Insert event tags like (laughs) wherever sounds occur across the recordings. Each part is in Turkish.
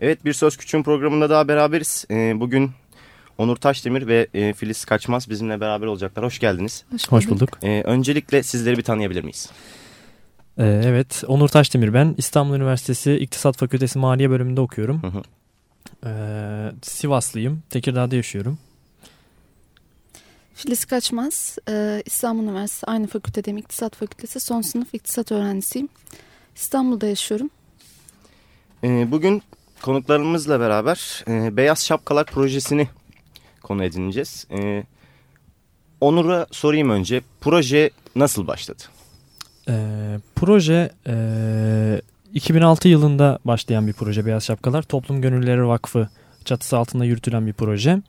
Evet Bir Söz Küçüğün programında daha beraberiz. Ee, bugün Onur Taşdemir ve e, Filiz Kaçmaz bizimle beraber olacaklar. Hoş geldiniz. Hoş bulduk. Hoş bulduk. Ee, öncelikle sizleri bir tanıyabilir miyiz? Ee, evet, Onur Taşdemir ben. İstanbul Üniversitesi İktisat Fakültesi Maliye bölümünde okuyorum. Hı hı. Ee, Sivaslıyım, Tekirdağ'da yaşıyorum. Filiz Kaçmaz, e, İstanbul Üniversitesi aynı fakültedeyim. İktisat Fakültesi son sınıf iktisat öğrencisiyim. İstanbul'da yaşıyorum. Ee, bugün konuklarımızla beraber e, Beyaz Şapkalar projesini konu edineceğiz. Ee, Onur'a sorayım önce. Proje nasıl başladı? Ee, proje e, 2006 yılında başlayan bir proje Beyaz Şapkalar. Toplum Gönülleri Vakfı çatısı altında yürütülen bir proje.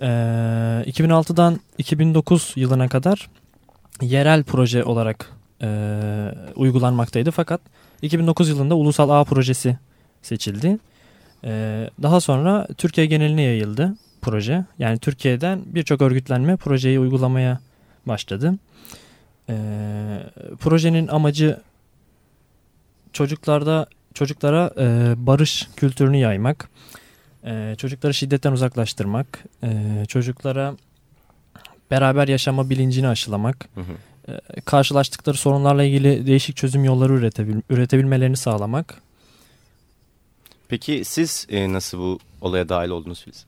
Ee, 2006'dan 2009 yılına kadar yerel proje olarak e, uygulanmaktaydı. Fakat 2009 yılında Ulusal Ağ Projesi seçildi. Ee, daha sonra Türkiye geneline yayıldı proje. Yani Türkiye'den birçok örgütlenme projeyi uygulamaya başladı. Ee, projenin amacı çocuklarda çocuklara e, barış kültürünü yaymak, e, çocukları şiddetten uzaklaştırmak, e, çocuklara beraber yaşama bilincini aşılamak, Hı hı. e, karşılaştıkları sorunlarla ilgili değişik çözüm yolları üretebil üretebilmelerini sağlamak. Peki siz e, nasıl bu olaya dahil oldunuz Filiz?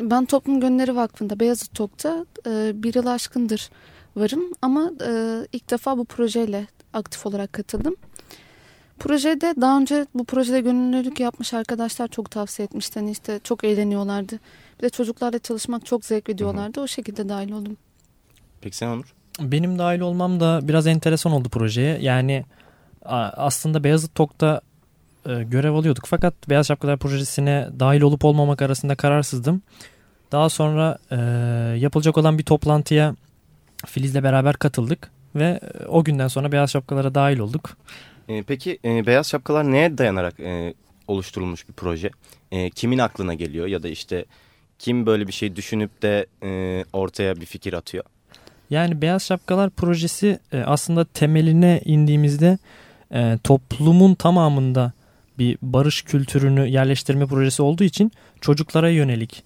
Ben Toplum Gönülleri Vakfı'nda Beyazıt Tok'ta e, bir yıl aşkındır varım. Ama e, ilk defa bu projeyle aktif olarak katıldım. Projede daha önce bu projede gönüllülük yapmış arkadaşlar çok tavsiye etmişti. Hani işte çok eğleniyorlardı. Bir de çocuklarla çalışmak çok zevkli diyorlardı. O şekilde dahil oldum. Peki sen Onur? Benim dahil olmam da biraz enteresan oldu projeye. Yani aslında Beyazıt Tok'ta e, görev alıyorduk. Fakat Beyaz Şapkalar projesine dahil olup olmamak arasında kararsızdım. Daha sonra e, yapılacak olan bir toplantıya Filiz'le beraber katıldık. Ve e, o günden sonra Beyaz Şapkalara dahil olduk. E, peki e, Beyaz Şapkalar neye dayanarak e, oluşturulmuş bir proje? E, kimin aklına geliyor ya da işte kim böyle bir şey düşünüp de e, ortaya bir fikir atıyor? Yani Beyaz Şapkalar projesi e, aslında temeline indiğimizde e, toplumun tamamında bir barış kültürünü yerleştirme projesi olduğu için çocuklara yönelik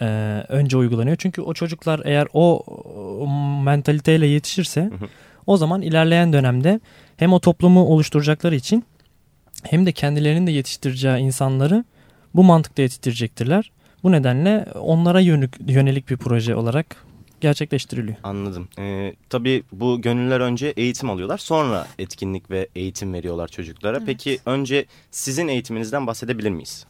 e, önce uygulanıyor. Çünkü o çocuklar eğer o, o mentaliteyle yetişirse hı. o zaman ilerleyen dönemde hem o toplumu oluşturacakları için hem de kendilerinin de yetiştireceği insanları bu mantıkta yetiştirecektirler. Bu nedenle onlara yönelik, yönelik bir proje olarak gerçekleştiriliyor. Anladım. E, tabii bu gönüller önce eğitim alıyorlar sonra etkinlik ve eğitim veriyorlar çocuklara. Evet. Peki önce sizin eğitiminizden bahsedebilir miyiz?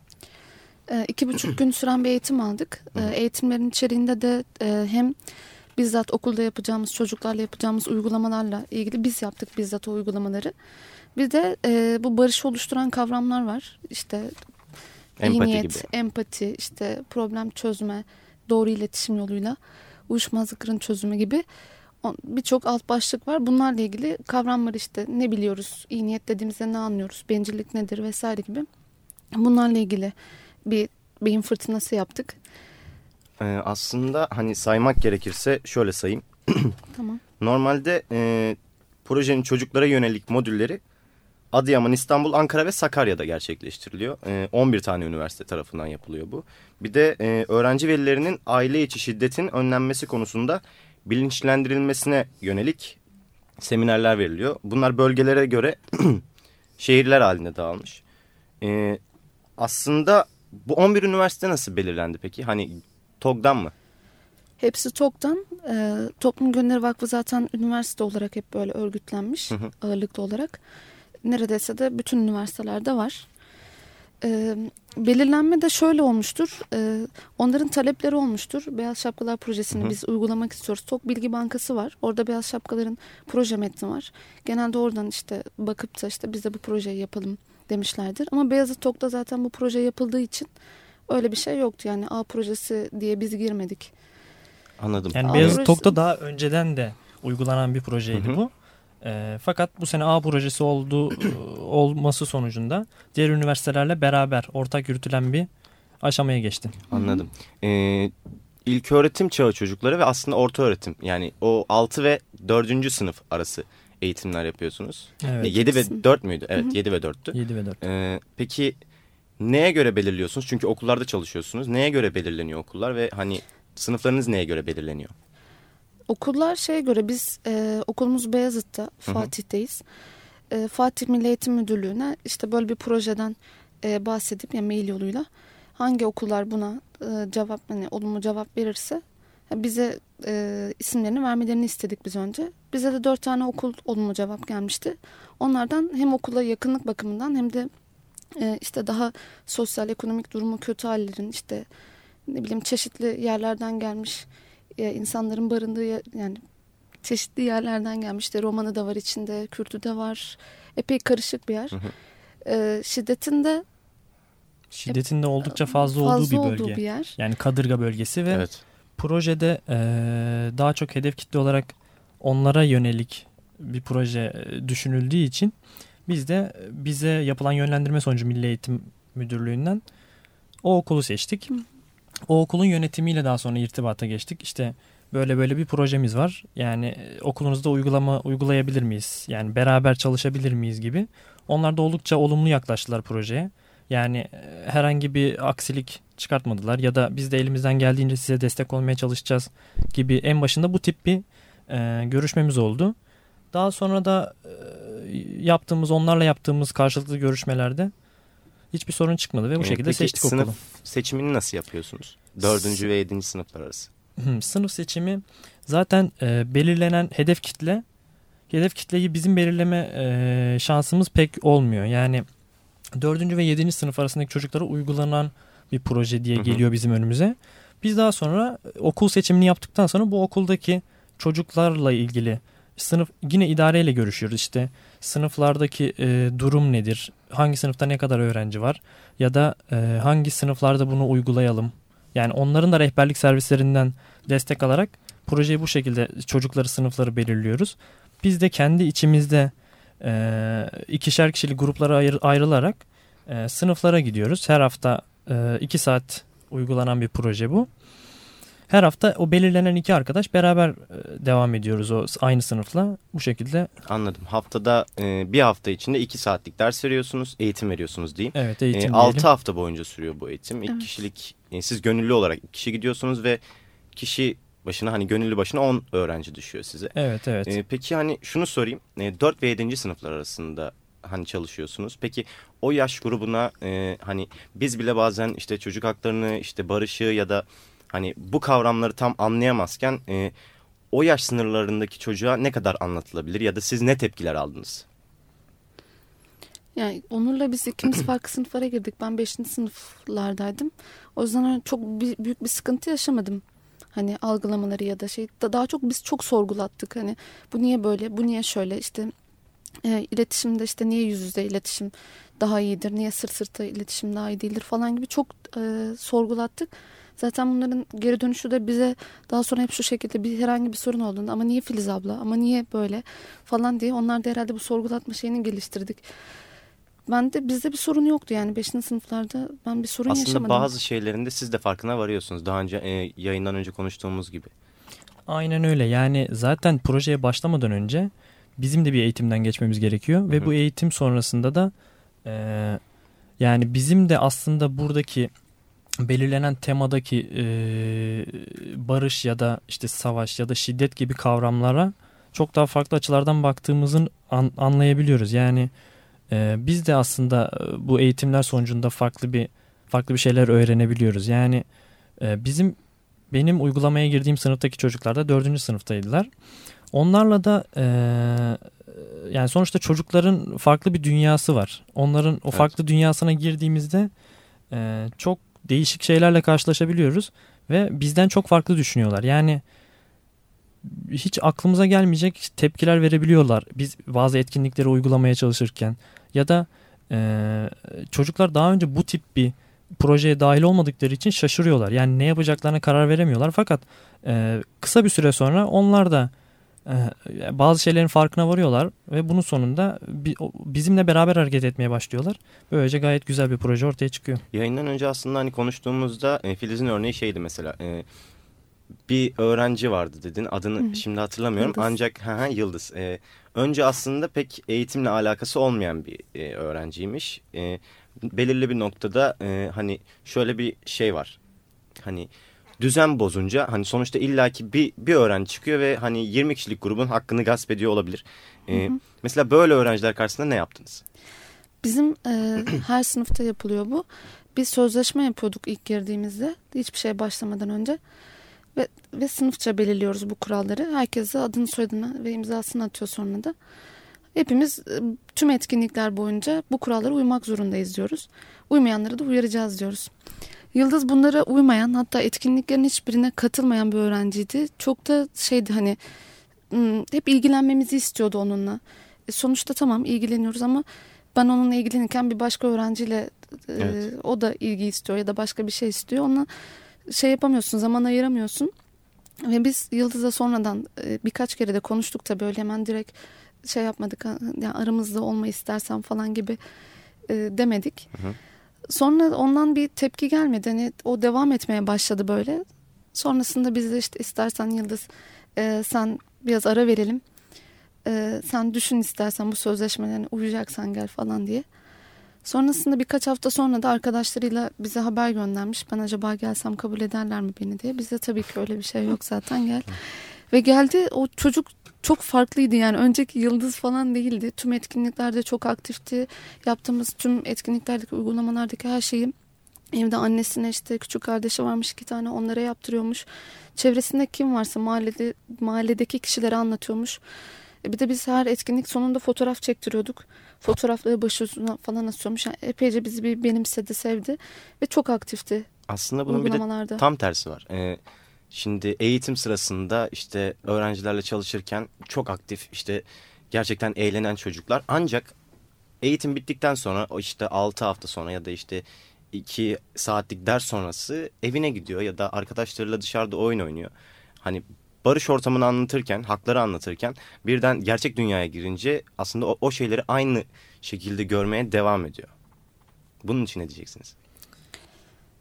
E, iki buçuk gün süren bir eğitim aldık. E, eğitimlerin içeriğinde de e, hem bizzat okulda yapacağımız çocuklarla yapacağımız uygulamalarla ilgili biz yaptık bizzat o uygulamaları. Bir de e, bu barış oluşturan kavramlar var. İşte iyi Empati niyet, gibi. empati, işte problem çözme, doğru iletişim yoluyla uyuşmazlıkların çözümü gibi birçok alt başlık var. Bunlarla ilgili kavramlar işte ne biliyoruz, iyi niyet dediğimizde ne anlıyoruz, bencillik nedir vesaire gibi. Bunlarla ilgili bir beyin fırtınası yaptık. E, aslında hani saymak gerekirse şöyle sayayım. (clears throat) Tamam. Normalde e, projenin çocuklara yönelik modülleri Adıyaman, İstanbul, Ankara ve Sakarya'da gerçekleştiriliyor. E, 11 tane üniversite tarafından yapılıyor bu. Bir de e, öğrenci velilerinin aile içi şiddetin önlenmesi konusunda bilinçlendirilmesine yönelik seminerler veriliyor. Bunlar bölgelere göre (clears throat) şehirler halinde dağılmış. E, aslında bu 11 üniversite nasıl belirlendi peki? Hani TOG'dan mı? Hepsi TOK'tan. E, Toplum Gönülleri Vakfı zaten üniversite olarak hep böyle örgütlenmiş Hı hı. ağırlıklı olarak. Neredeyse de bütün üniversitelerde var. E, belirlenme de şöyle olmuştur. E, onların talepleri olmuştur. Beyaz Şapkalar Projesi'ni Hı biz uygulamak istiyoruz. TOK Bilgi Bankası var. Orada Beyaz Şapkalar'ın proje metni var. Genelde oradan işte bakıp da işte biz de bu projeyi yapalım demişlerdir. Ama Beyazıt TOK'ta zaten bu proje yapıldığı için öyle bir şey yoktu. Yani A projesi diye biz girmedik. Anladım. Yani Beyazıt burası- Tok'ta daha önceden de uygulanan bir projeydi Hı hı. bu. E, fakat bu sene A projesi olduğu olması sonucunda diğer üniversitelerle beraber ortak yürütülen bir aşamaya geçti. Anladım. Ee, ilk öğretim çağı çocukları ve aslında orta öğretim yani o 6 ve 4. sınıf arası eğitimler yapıyorsunuz. Evet. 7 ve Kısım. 4 müydü? Evet Hı hı. 7 ve 4'tü. 7 ve 4. Ee, peki neye göre belirliyorsunuz? Çünkü okullarda çalışıyorsunuz. Neye göre belirleniyor okullar ve hani sınıflarınız neye göre belirleniyor? Okullar şeye göre biz e, okulumuz Beyazıt'ta Fatih'teyiz. E, Fatih Milli Eğitim Müdürlüğü'ne işte böyle bir projeden e, bahsedip ya mail yoluyla hangi okullar buna e, cevap hani olumlu cevap verirse bize e, isimlerini vermelerini istedik biz önce. Bize de dört tane okul olumlu cevap gelmişti. Onlardan hem okula yakınlık bakımından hem de e, işte daha sosyal ekonomik durumu kötü hallerin işte ne bileyim çeşitli yerlerden gelmiş e, insanların barındığı yer, yani çeşitli yerlerden gelmişti. Romanı da var içinde, Kürtü de var. Epey karışık bir yer. Hı hı. E, şiddetin de Şiddetin de oldukça fazla, fazla olduğu bir bölge. Olduğu bir yer. Yani Kadırga bölgesi ve evet. projede e, daha çok hedef kitle olarak onlara yönelik bir proje e, düşünüldüğü için biz de bize yapılan yönlendirme sonucu Milli Eğitim Müdürlüğü'nden o okulu seçtik. O okulun yönetimiyle daha sonra irtibata geçtik. İşte böyle böyle bir projemiz var. Yani e, okulunuzda uygulama uygulayabilir miyiz? Yani beraber çalışabilir miyiz gibi. Onlar da oldukça olumlu yaklaştılar projeye. Yani e, herhangi bir aksilik çıkartmadılar ya da biz de elimizden geldiğince size destek olmaya çalışacağız gibi en başında bu tip bir e, görüşmemiz oldu. Daha sonra da e, yaptığımız onlarla yaptığımız karşılıklı görüşmelerde hiçbir sorun çıkmadı ve bu şekilde Peki, seçtik sınıf okulu. seçimini nasıl yapıyorsunuz? Dördüncü ve yedinci sınıflar arası. Sınıf seçimi zaten e, belirlenen hedef kitle hedef kitleyi bizim belirleme e, şansımız pek olmuyor. Yani dördüncü ve yedinci sınıf arasındaki çocuklara uygulanan bir proje diye geliyor bizim önümüze. Biz daha sonra okul seçimini yaptıktan sonra bu okuldaki çocuklarla ilgili sınıf yine idareyle görüşüyoruz işte. Sınıflardaki e, durum nedir? Hangi sınıfta ne kadar öğrenci var? Ya da e, hangi sınıflarda bunu uygulayalım? Yani onların da rehberlik servislerinden destek alarak projeyi bu şekilde çocukları sınıfları belirliyoruz. Biz de kendi içimizde e, ikişer kişilik gruplara ayr ayrılarak e, sınıflara gidiyoruz. Her hafta e, iki saat uygulanan bir proje bu her hafta o belirlenen iki arkadaş beraber e, devam ediyoruz o aynı sınıfla bu şekilde. Anladım. Haftada e, bir hafta içinde iki saatlik ders veriyorsunuz, eğitim veriyorsunuz diyeyim. Evet eğitim e, Altı hafta boyunca sürüyor bu eğitim. İlk evet. kişilik siz gönüllü olarak iki kişi gidiyorsunuz ve kişi başına hani gönüllü başına 10 öğrenci düşüyor size. Evet evet. E, peki hani şunu sorayım. E, 4 ve 7. sınıflar arasında hani çalışıyorsunuz. Peki o yaş grubuna e, hani biz bile bazen işte çocuk haklarını işte barışı ya da hani bu kavramları tam anlayamazken e, o yaş sınırlarındaki çocuğa ne kadar anlatılabilir ya da siz ne tepkiler aldınız? Yani Onur'la biz ikimiz (clears throat) farklı sınıflara girdik. Ben 5. sınıflardaydım. O yüzden çok büyük bir sıkıntı yaşamadım. Hani algılamaları ya da şey daha çok biz çok sorgulattık. Hani bu niye böyle, bu niye şöyle işte e, iletişimde işte niye yüz yüze iletişim daha iyidir, niye sırt sırta iletişim daha iyi değildir falan gibi çok e, sorgulattık. Zaten bunların geri dönüşü de bize daha sonra hep şu şekilde bir herhangi bir sorun olduğunda ama niye Filiz abla ama niye böyle falan diye onlar da herhalde bu sorgulatma şeyini geliştirdik. Ben de bizde bir sorun yoktu yani 5. sınıflarda ben bir sorun Aslında yaşamadım. Aslında bazı şeylerinde siz de farkına varıyorsunuz daha önce e, yayından önce konuştuğumuz gibi. Aynen öyle yani zaten projeye başlamadan önce bizim de bir eğitimden geçmemiz gerekiyor. Hı -hı. Ve bu eğitim sonrasında da e, yani bizim de aslında buradaki belirlenen temadaki e, barış ya da işte savaş ya da şiddet gibi kavramlara çok daha farklı açılardan baktığımızın an, anlayabiliyoruz. Yani e, biz de aslında bu eğitimler sonucunda farklı bir farklı bir şeyler öğrenebiliyoruz. Yani e, bizim benim uygulamaya girdiğim sınıftaki çocuklar da dördüncü sınıftaydılar. Onlarla da e, yani sonuçta çocukların farklı bir dünyası var. Onların o evet. farklı dünyasına girdiğimizde e, çok değişik şeylerle karşılaşabiliyoruz ve bizden çok farklı düşünüyorlar. Yani hiç aklımıza gelmeyecek tepkiler verebiliyorlar biz bazı etkinlikleri uygulamaya çalışırken ya da e, çocuklar daha önce bu tip bir projeye dahil olmadıkları için şaşırıyorlar. Yani ne yapacaklarına karar veremiyorlar fakat e, kısa bir süre sonra onlar da bazı şeylerin farkına varıyorlar ve bunun sonunda bizimle beraber hareket etmeye başlıyorlar. Böylece gayet güzel bir proje ortaya çıkıyor. Yayından önce aslında hani konuştuğumuzda e, Filiz'in örneği şeydi mesela. E, bir öğrenci vardı dedin adını Hı. şimdi hatırlamıyorum Yıldız. ancak ha, Yıldız. E, önce aslında pek eğitimle alakası olmayan bir öğrenciymiş. Belirli bir noktada hani şöyle bir şey var. Hani düzen bozunca hani sonuçta illaki bir, bir öğrenci çıkıyor ve hani 20 kişilik grubun hakkını gasp ediyor olabilir. E, hı hı. Mesela böyle öğrenciler karşısında ne yaptınız? Bizim e, (clears throat) her sınıfta yapılıyor bu. Biz sözleşme yapıyorduk ilk girdiğimizde hiçbir şey başlamadan önce. Ve, ve sınıfça belirliyoruz bu kuralları. Herkes de adını soyadını ve imzasını atıyor sonra da. Hepimiz e, tüm etkinlikler boyunca bu kurallara uymak zorundayız diyoruz. Uymayanları da uyaracağız diyoruz. Yıldız bunlara uymayan hatta etkinliklerin hiçbirine katılmayan bir öğrenciydi. Çok da şeydi hani hep ilgilenmemizi istiyordu onunla. E sonuçta tamam ilgileniyoruz ama ben onunla ilgilenirken bir başka öğrenciyle e, evet. e, o da ilgi istiyor ya da başka bir şey istiyor. Ona şey yapamıyorsun zaman ayıramıyorsun. Ve biz Yıldız'la sonradan e, birkaç kere de konuştuk da böyle hemen direkt şey yapmadık. Yani aramızda olma istersen falan gibi e, demedik. Hı hı. Sonra ondan bir tepki gelmedi. Hani o devam etmeye başladı böyle. Sonrasında biz de işte istersen Yıldız e, sen biraz ara verelim. E, sen düşün istersen bu sözleşmelerine uyacaksan gel falan diye. Sonrasında birkaç hafta sonra da arkadaşlarıyla bize haber göndermiş. Ben acaba gelsem kabul ederler mi beni diye. Bizde tabii ki öyle bir şey yok zaten gel. Ve geldi o çocuk çok farklıydı yani önceki yıldız falan değildi. Tüm etkinliklerde çok aktifti. Yaptığımız tüm etkinliklerdeki uygulamalardaki her şeyi evde annesine işte küçük kardeşi varmış iki tane onlara yaptırıyormuş. Çevresinde kim varsa mahallede mahalledeki kişilere anlatıyormuş. E bir de biz her etkinlik sonunda fotoğraf çektiriyorduk. Fotoğrafları başucuna falan asıyormuş. Yani epeyce bizi bir benimsedi, sevdi ve çok aktifti. Aslında bunun bir de tam tersi var. Ee, şimdi eğitim sırasında işte öğrencilerle çalışırken çok aktif işte gerçekten eğlenen çocuklar. Ancak eğitim bittikten sonra işte 6 hafta sonra ya da işte 2 saatlik ders sonrası evine gidiyor ya da arkadaşlarıyla dışarıda oyun oynuyor. Hani barış ortamını anlatırken, hakları anlatırken birden gerçek dünyaya girince aslında o, o şeyleri aynı şekilde görmeye devam ediyor. Bunun için ne diyeceksiniz?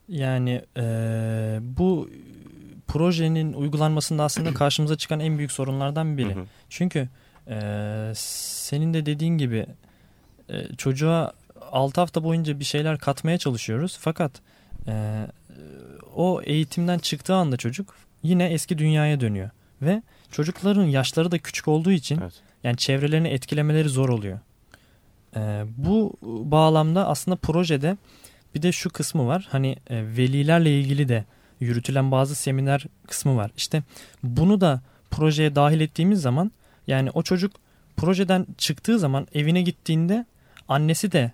Yani e, bu projenin uygulanmasında aslında (clears throat) karşımıza çıkan en büyük sorunlardan biri. Hı hı. Çünkü e, senin de dediğin gibi e, çocuğa 6 hafta boyunca bir şeyler katmaya çalışıyoruz. Fakat e, o eğitimden çıktığı anda çocuk yine eski dünyaya dönüyor. Ve çocukların yaşları da küçük olduğu için evet. yani çevrelerini etkilemeleri zor oluyor. Ee, bu bağlamda aslında projede bir de şu kısmı var. Hani e, velilerle ilgili de yürütülen bazı seminer kısmı var. İşte bunu da projeye dahil ettiğimiz zaman yani o çocuk projeden çıktığı zaman evine gittiğinde annesi de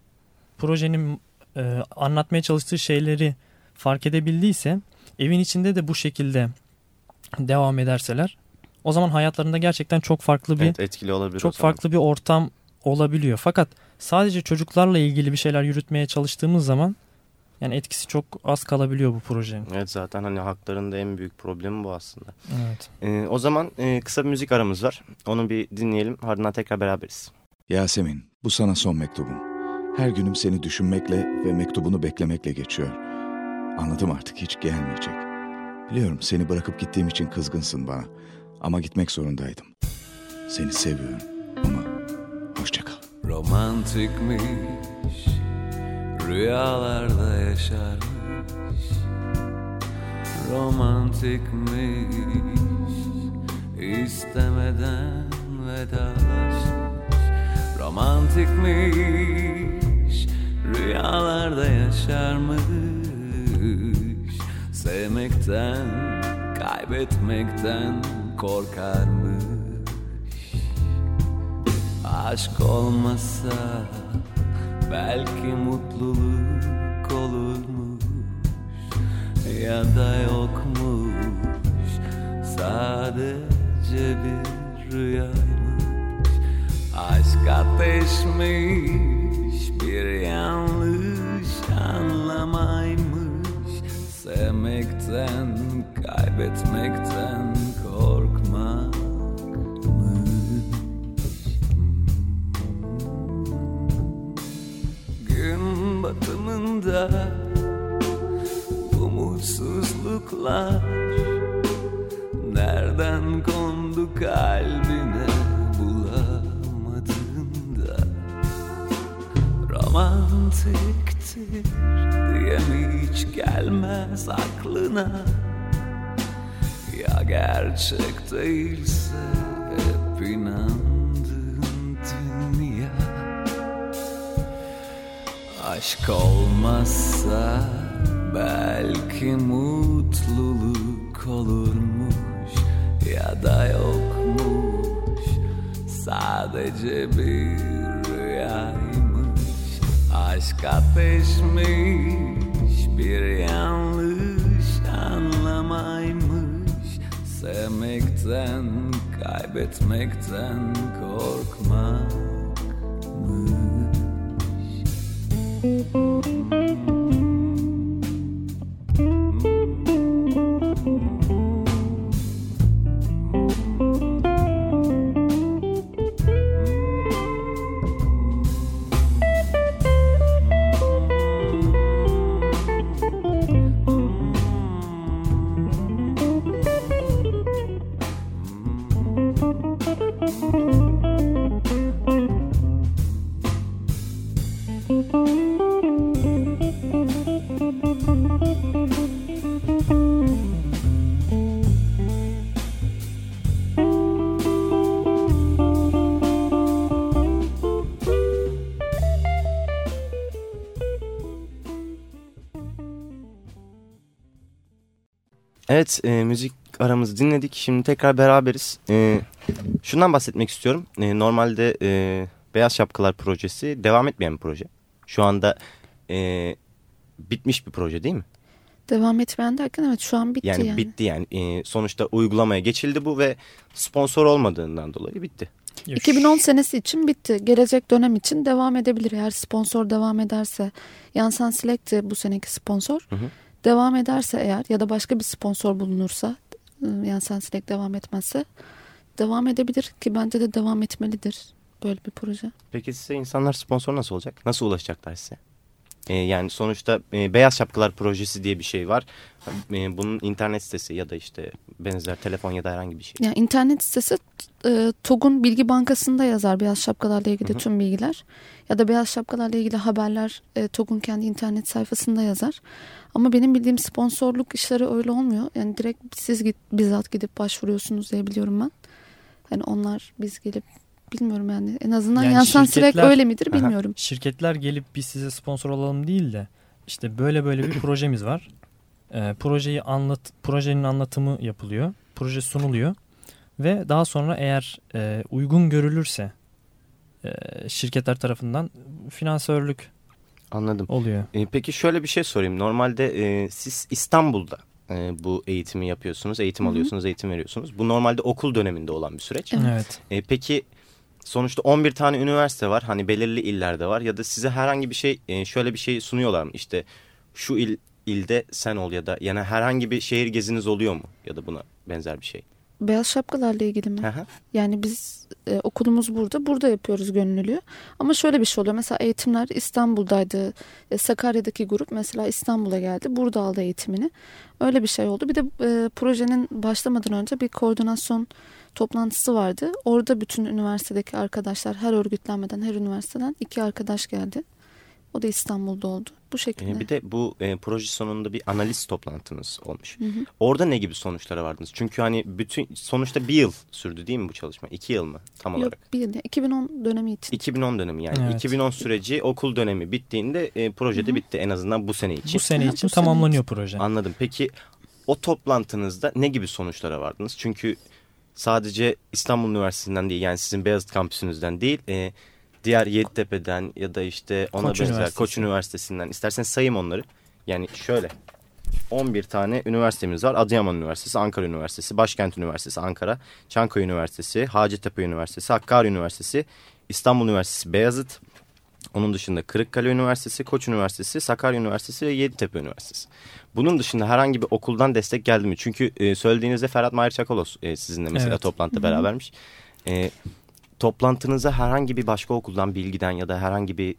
projenin e, anlatmaya çalıştığı şeyleri fark edebildiyse evin içinde de bu şekilde devam ederseler o zaman hayatlarında gerçekten çok farklı bir evet, etkili olabilir çok farklı bir ortam olabiliyor. Fakat sadece çocuklarla ilgili bir şeyler yürütmeye çalıştığımız zaman yani etkisi çok az kalabiliyor bu projenin. Evet zaten hani haklarında en büyük problemi bu aslında. Evet. Ee, o zaman e, kısa bir müzik aramız var. Onu bir dinleyelim. Ardından tekrar beraberiz. Yasemin, bu sana son mektubum. Her günüm seni düşünmekle ve mektubunu beklemekle geçiyor. Anladım artık hiç gelmeyecek. Biliyorum seni bırakıp gittiğim için kızgınsın bana. Ama gitmek zorundaydım. Seni seviyorum ama hoşça kal. Romantikmiş, rüyalarda yaşarmış. Romantikmiş, istemeden vedalaşmış. Romantikmiş, rüyalarda yaşarmış. Sevmekten, kaybetmekten korkarmış Aşk olmasa belki mutluluk olurmuş Ya da yokmuş. Sadece bir rüyaymış. Aşk ateşmiş bir yanlış anlamaymış. Sevmekten, kaybetmekten gelmez aklına. Ya gerçek değilse hep inandığın dünya. Aşk olmazsa belki mutluluk olurmuş ya da yokmuş. Sadece bir rüyaymış. Aşk ateşmiş bir yanlış anlamaymış. Sevmekten kaybetmekten korkmakmış Evet e, müzik aramızı dinledik. Şimdi tekrar beraberiz. E, şundan bahsetmek istiyorum. E, normalde e, Beyaz Şapkalar projesi devam etmeyen bir proje. Şu anda e, bitmiş bir proje değil mi? Devam etmeyen derken evet şu an bitti Yani, yani. bitti yani. E, sonuçta uygulamaya geçildi bu ve sponsor olmadığından dolayı bitti. Yok, 2010 senesi için bitti. Gelecek dönem için devam edebilir. Eğer sponsor devam ederse. Yansan Select de bu seneki sponsor. Hı hı. Devam ederse eğer ya da başka bir sponsor bulunursa ıı, Yansan Select devam etmezse devam edebilir ki bence de devam etmelidir böyle bir proje. Peki size insanlar sponsor nasıl olacak? Nasıl ulaşacaklar size? E, yani sonuçta e, Beyaz Şapkalar projesi diye bir şey var. E, bunun internet sitesi ya da işte benzer telefon ya da herhangi bir şey. Yani internet sitesi e, TOG'un bilgi bankasında yazar beyaz şapkalarla ilgili Hı hı. tüm bilgiler. Ya da beyaz şapkalarla ilgili haberler e, TOG'un kendi internet sayfasında yazar. Ama benim bildiğim sponsorluk işleri öyle olmuyor. Yani direkt siz git, bizzat gidip başvuruyorsunuz diye biliyorum ben. Yani onlar biz gelip bilmiyorum yani. En azından Yani Yansan Silek şirketler- öyle midir Aha. bilmiyorum. Şirketler gelip biz size sponsor olalım değil de işte böyle böyle bir (clears throat) projemiz var. Ee, projeyi anlat projenin anlatımı yapılıyor. Proje sunuluyor ve daha sonra eğer e, uygun görülürse e, şirketler tarafından finansörlük Anladım. oluyor. E, peki şöyle bir şey sorayım. Normalde e, siz İstanbul'da e, bu eğitimi yapıyorsunuz, eğitim Hı hı. alıyorsunuz, eğitim veriyorsunuz. Bu normalde okul döneminde olan bir süreç. Evet. Evet. E, peki sonuçta 11 tane üniversite var. Hani belirli illerde var ya da size herhangi bir şey e, şöyle bir şey sunuyorlar mı? İşte şu il ilde sen ol ya da yani herhangi bir şehir geziniz oluyor mu? Ya da buna benzer bir şey. Beyaz şapkalarla ilgili mi? Hı. Yani biz e, okulumuz burada. Burada yapıyoruz gönüllülüğü. Ama şöyle bir şey oluyor. Mesela eğitimler İstanbul'daydı. E, Sakarya'daki grup mesela İstanbul'a geldi. Burada aldı eğitimini. Öyle bir şey oldu. Bir de e, projenin başlamadan önce bir koordinasyon toplantısı vardı. Orada bütün üniversitedeki arkadaşlar her örgütlenmeden her üniversiteden iki arkadaş geldi. O da İstanbul'da oldu. Bu şekilde. E, bir de bu e, proje sonunda bir analiz toplantınız olmuş. Hı hı. Orada ne gibi sonuçlara vardınız? Çünkü hani bütün sonuçta bir yıl sürdü değil mi bu çalışma? İki yıl mı tam Yok olarak? bir de 2010 dönemi için. 2010 dönemi yani. Evet. 2010 süreci okul dönemi bittiğinde e, projede Hı hı. bitti en azından bu sene için. Bu sene için bu sene tamamlanıyor proje. Anladım. Peki o toplantınızda ne gibi sonuçlara vardınız? Çünkü sadece İstanbul Üniversitesi'nden değil yani sizin Beyazıt kampüsünüzden değil e, diğer Yeditepe'den ya da işte ona Koç benzer Üniversitesi. Koç Üniversitesi'nden isterseniz sayayım onları. Yani şöyle 11 tane üniversitemiz var. Adıyaman Üniversitesi, Ankara Üniversitesi, Başkent Üniversitesi Ankara, Çankaya Üniversitesi, Hacettepe Üniversitesi, Hakkari Üniversitesi, İstanbul Üniversitesi Beyazıt, onun dışında Kırıkkale Üniversitesi, Koç Üniversitesi, Sakarya Üniversitesi ve Yeditepe Üniversitesi. Bunun dışında herhangi bir okuldan destek geldi mi? Çünkü e, söylediğinizde Ferhat Mahir Çakolos e, sizinle mesela Evet. toplantıda berabermiş. E, toplantınıza herhangi bir başka okuldan, bilgiden ya da herhangi bir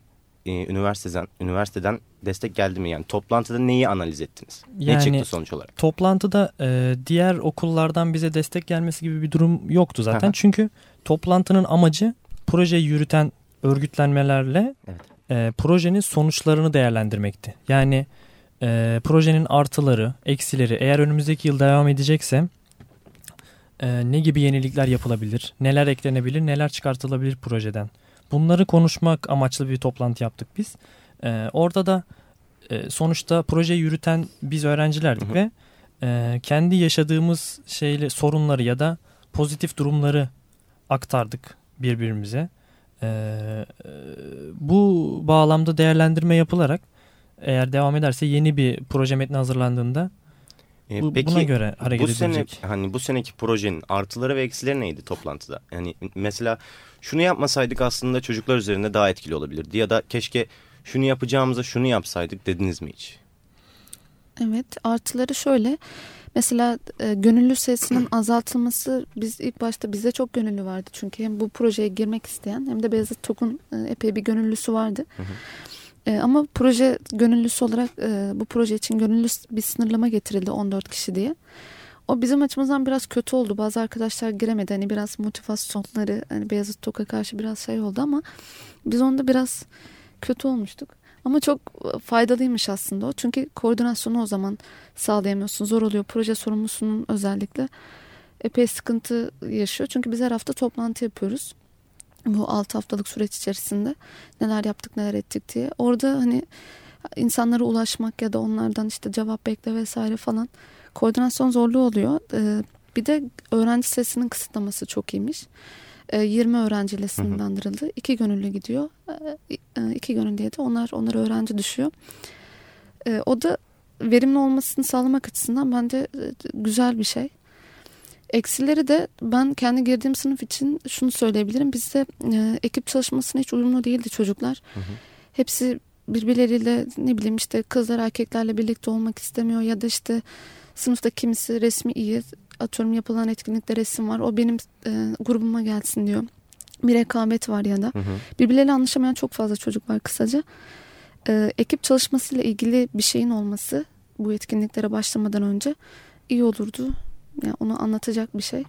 e, üniversiteden üniversiteden destek geldi mi? Yani toplantıda neyi analiz ettiniz? ne Yani- çıktı sonuç olarak? Toplantıda e, diğer okullardan bize destek gelmesi gibi bir durum yoktu zaten. Çünkü toplantının amacı projeyi yürüten örgütlenmelerle Evet. e, projenin sonuçlarını değerlendirmekti. Yani e, projenin artıları, eksileri eğer önümüzdeki yıl devam edecekse e, ne gibi yenilikler yapılabilir, neler eklenebilir, neler çıkartılabilir projeden. Bunları konuşmak amaçlı bir toplantı yaptık biz. E, orada da e, sonuçta projeyi yürüten biz öğrencilerdik Hı hı. ve e, kendi yaşadığımız şeyle sorunları ya da pozitif durumları aktardık birbirimize. E, bu bağlamda değerlendirme yapılarak eğer devam ederse yeni bir proje metni hazırlandığında E, bu, peki buna göre hareket bu sene edilecek. hani bu seneki projenin artıları ve eksileri neydi toplantıda? Yani mesela şunu yapmasaydık aslında çocuklar üzerinde daha etkili olabilirdi ya da keşke şunu yapacağımıza şunu yapsaydık dediniz mi hiç? Evet artıları şöyle mesela e, gönüllü sayısının (clears throat) azaltılması biz ilk başta bize çok gönüllü vardı çünkü hem bu projeye girmek isteyen hem de Beyazıt Tok'un e, epey bir gönüllüsü vardı. Hı hı. E, ama proje gönüllüsü olarak e, bu proje için gönüllü bir sınırlama getirildi 14 kişi diye. O bizim açımızdan biraz kötü oldu. Bazı arkadaşlar giremedi. Hani biraz motivasyonları hani Beyazıt Tok'a karşı biraz şey oldu ama biz onda biraz kötü olmuştuk. Ama çok faydalıymış aslında o. Çünkü koordinasyonu o zaman sağlayamıyorsun. Zor oluyor. Proje sorumlusunun özellikle epey sıkıntı yaşıyor. Çünkü biz her hafta toplantı yapıyoruz. Bu 6 haftalık süreç içerisinde neler yaptık neler ettik diye. Orada hani insanlara ulaşmak ya da onlardan işte cevap bekle vesaire falan koordinasyon zorluğu oluyor. Ee, bir de öğrenci sayısının kısıtlaması çok iyiymiş. Ee, 20 öğrenciyle sınırlandırıldı. İki gönüllü gidiyor. Ee, e, iki gönüllüye de onlar onlar öğrenci düşüyor. Ee, o da verimli olmasını sağlamak açısından bence e, güzel bir şey. Eksileri de ben kendi girdiğim sınıf için şunu söyleyebilirim. Bizde e, ekip çalışmasına hiç uyumlu değildi çocuklar. Hı hı. Hepsi birbirleriyle ne bileyim işte kızlar erkeklerle birlikte olmak istemiyor ya da işte sınıfta kimisi resmi iyi atıyorum yapılan etkinlikte resim var o benim e, grubuma gelsin diyor. Bir rekabet var ya da Hı hı. birbirleriyle anlaşamayan çok fazla çocuk var kısaca. E, ekip çalışmasıyla ilgili bir şeyin olması bu etkinliklere başlamadan önce iyi olurdu. Yani onu anlatacak bir şey.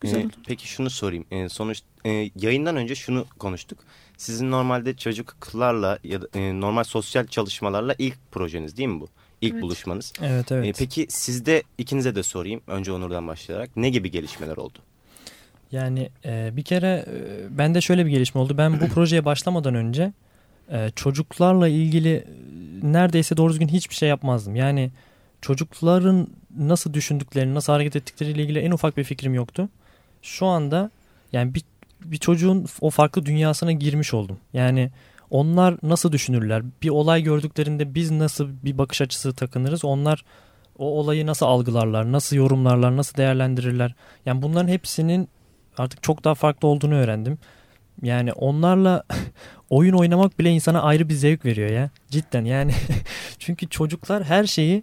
Güzel Ee, olur. peki şunu sorayım. Ee, sonuç e, yayından önce şunu konuştuk. Sizin normalde çocuklarla ya da e, normal sosyal çalışmalarla ilk projeniz değil mi bu? İlk Evet. buluşmanız. Evet evet. Ee, peki sizde ikinize de sorayım. Önce Onur'dan başlayarak. Ne gibi gelişmeler oldu? Yani e, bir kere e, bende şöyle bir gelişme oldu. Ben bu (clears throat) projeye başlamadan önce e, çocuklarla ilgili e, neredeyse doğru düzgün hiçbir şey yapmazdım. Yani çocukların nasıl düşündüklerini, nasıl hareket ettikleriyle ilgili en ufak bir fikrim yoktu. Şu anda yani bir, bir çocuğun o farklı dünyasına girmiş oldum. Yani onlar nasıl düşünürler? Bir olay gördüklerinde biz nasıl bir bakış açısı takınırız? Onlar o olayı nasıl algılarlar? Nasıl yorumlarlar? Nasıl değerlendirirler? Yani bunların hepsinin artık çok daha farklı olduğunu öğrendim. Yani onlarla (laughs) oyun oynamak bile insana ayrı bir zevk veriyor ya. Cidden yani. (laughs) Çünkü çocuklar her şeyi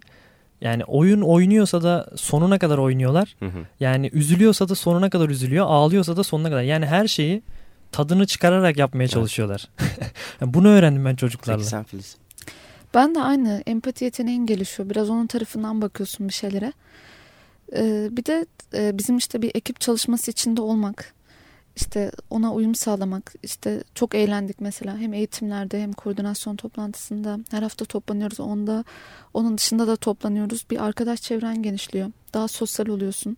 yani oyun oynuyorsa da sonuna kadar oynuyorlar. Hı hı. Yani üzülüyorsa da sonuna kadar üzülüyor. Ağlıyorsa da sonuna kadar. Yani her şeyi tadını çıkararak yapmaya çalışıyorlar. Yani (laughs) Bunu öğrendim ben çocuklarla. Peki sen Filiz. Ben de aynı empati yeteneğin gelişiyor. Biraz onun tarafından bakıyorsun bir şeylere. Ee, bir de e, bizim işte bir ekip çalışması içinde olmak. İşte ona uyum sağlamak. işte çok eğlendik mesela. Hem eğitimlerde hem koordinasyon toplantısında. Her hafta toplanıyoruz. Onda onun dışında da toplanıyoruz. Bir arkadaş çevren genişliyor. Daha sosyal oluyorsun.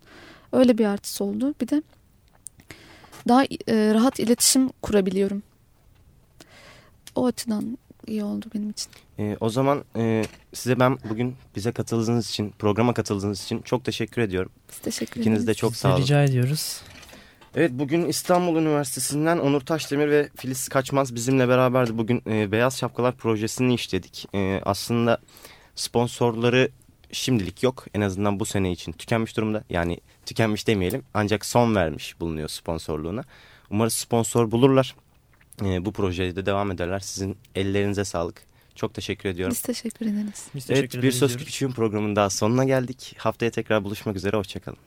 Öyle bir artısı oldu. Bir de daha e, rahat iletişim kurabiliyorum. O açıdan iyi oldu benim için. Ee, o zaman e, size ben bugün bize katıldığınız için, programa katıldığınız için çok teşekkür ediyorum. Biz teşekkür İkiniz de ederiz. çok sağ olun. Rica ediyoruz. Evet bugün İstanbul Üniversitesi'nden Onur Taşdemir ve Filiz Kaçmaz bizimle beraberdi. Bugün e, Beyaz Şapkalar projesini işledik. E, aslında sponsorları şimdilik yok. En azından bu sene için tükenmiş durumda. Yani tükenmiş demeyelim ancak son vermiş bulunuyor sponsorluğuna. Umarız sponsor bulurlar. E, bu projede de devam ederler. Sizin ellerinize sağlık. Çok teşekkür ediyorum. Biz teşekkür ederiz. Biz teşekkür Evet bir Söz. Küçüğün programının daha sonuna geldik. Haftaya tekrar buluşmak üzere. Hoşçakalın.